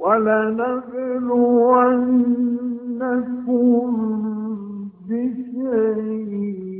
ولنبلونكم بشيء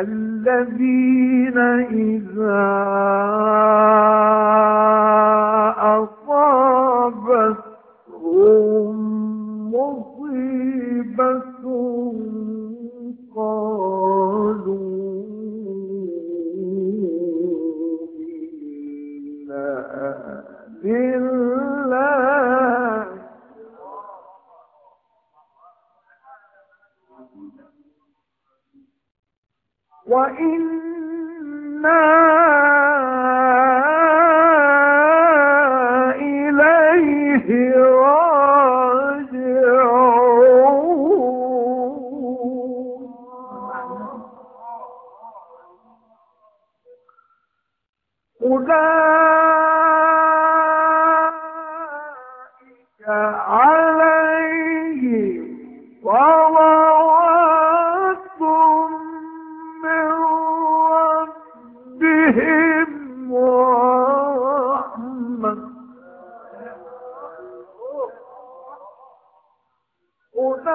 الذين إذا أصابتهم مصيبة قالوا إنا لله وإنا إليه راجعون أولئك عليهم صلوات ربهم ورحمة. أولئك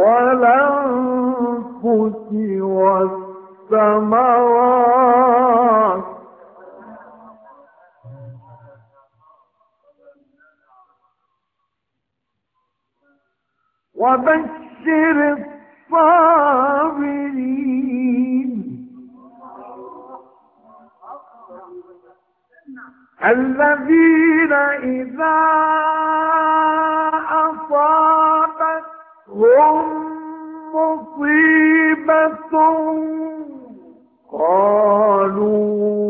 والأنفس والثمرات وبشر الصابرين الذين إذا أصابتهم مصيبة قالوا